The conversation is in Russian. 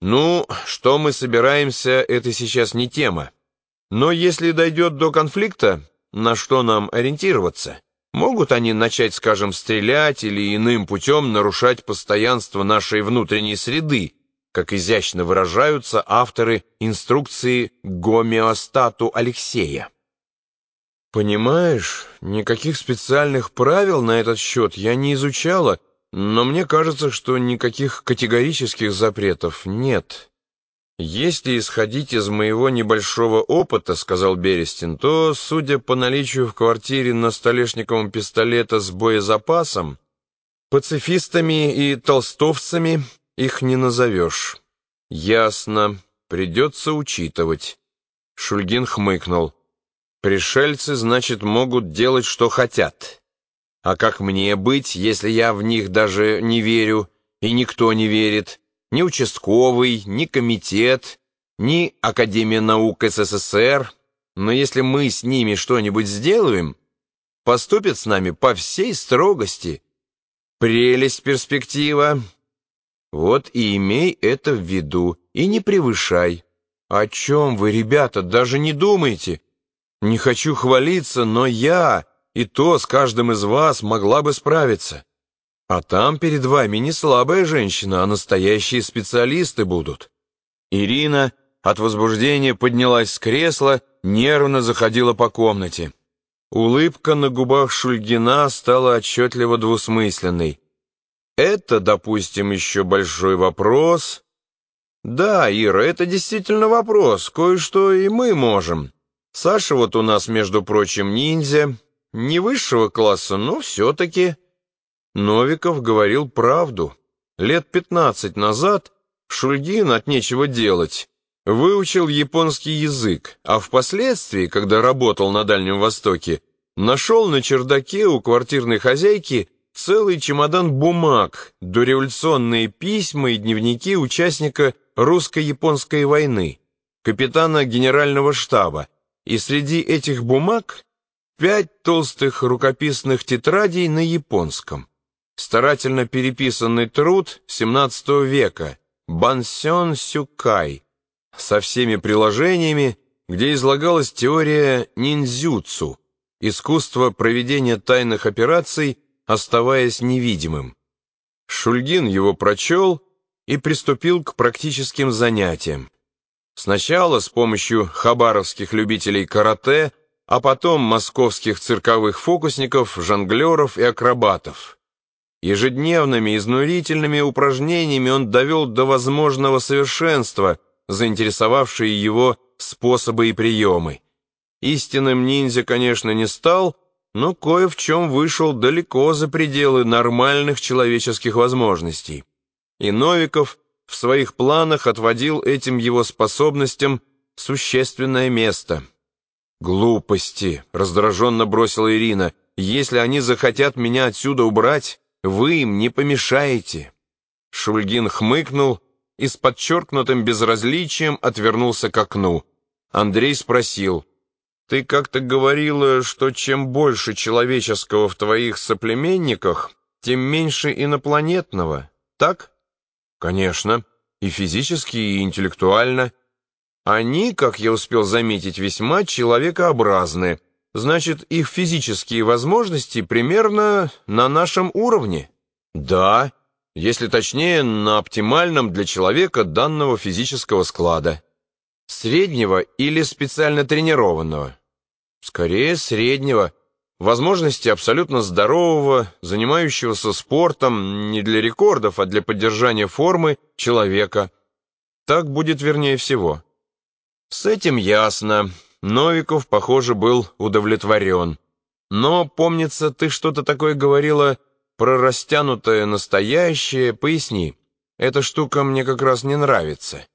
Ну, что мы собираемся, это сейчас не тема. Но если дойдет до конфликта, на что нам ориентироваться? Могут они начать, скажем, стрелять или иным путем нарушать постоянство нашей внутренней среды, как изящно выражаются авторы инструкции гомеостату Алексея. Понимаешь, никаких специальных правил на этот счет я не изучала, но мне кажется, что никаких категорических запретов нет. Если исходить из моего небольшого опыта, сказал Берестин, то, судя по наличию в квартире на столешниковом пистолета с боезапасом, пацифистами и толстовцами их не назовешь. Ясно, придется учитывать. Шульгин хмыкнул. Пришельцы, значит, могут делать, что хотят. А как мне быть, если я в них даже не верю, и никто не верит? Ни участковый, ни комитет, ни Академия наук СССР. Но если мы с ними что-нибудь сделаем, поступят с нами по всей строгости. Прелесть перспектива. Вот и имей это в виду, и не превышай. О чем вы, ребята, даже не думайте. Не хочу хвалиться, но я и то с каждым из вас могла бы справиться. А там перед вами не слабая женщина, а настоящие специалисты будут. Ирина от возбуждения поднялась с кресла, нервно заходила по комнате. Улыбка на губах Шульгина стала отчетливо двусмысленной. Это, допустим, еще большой вопрос. Да, Ира, это действительно вопрос, кое-что и мы можем. Саша вот у нас, между прочим, ниндзя, не высшего класса, но все-таки. Новиков говорил правду. Лет пятнадцать назад Шульгин от нечего делать выучил японский язык, а впоследствии, когда работал на Дальнем Востоке, нашел на чердаке у квартирной хозяйки целый чемодан бумаг, дореволюционные письма и дневники участника русско-японской войны, капитана генерального штаба, и среди этих бумаг пять толстых рукописных тетрадей на японском. Старательно переписанный труд XVII века «Бансен Сюкай» со всеми приложениями, где излагалась теория ниндзюцу, искусство проведения тайных операций, оставаясь невидимым. Шульгин его прочел и приступил к практическим занятиям. Сначала с помощью хабаровских любителей карате а потом московских цирковых фокусников, жонглеров и акробатов. Ежедневными изнурительными упражнениями он довел до возможного совершенства заинтересовавшие его способы и приемы. Истинным ниндзя, конечно, не стал, но кое в чем вышел далеко за пределы нормальных человеческих возможностей. И Новиков в своих планах отводил этим его способностям существенное место – «Глупости!» — раздраженно бросила Ирина. «Если они захотят меня отсюда убрать, вы им не помешаете!» Шульгин хмыкнул и с подчеркнутым безразличием отвернулся к окну. Андрей спросил, «Ты как-то говорила, что чем больше человеческого в твоих соплеменниках, тем меньше инопланетного, так?» «Конечно, и физически, и интеллектуально». Они, как я успел заметить, весьма человекообразны. Значит, их физические возможности примерно на нашем уровне? Да, если точнее, на оптимальном для человека данного физического склада. Среднего или специально тренированного? Скорее, среднего. Возможности абсолютно здорового, занимающегося спортом не для рекордов, а для поддержания формы человека. Так будет вернее всего. С этим ясно. Новиков, похоже, был удовлетворен. Но, помнится, ты что-то такое говорила про растянутое настоящее. Поясни. Эта штука мне как раз не нравится.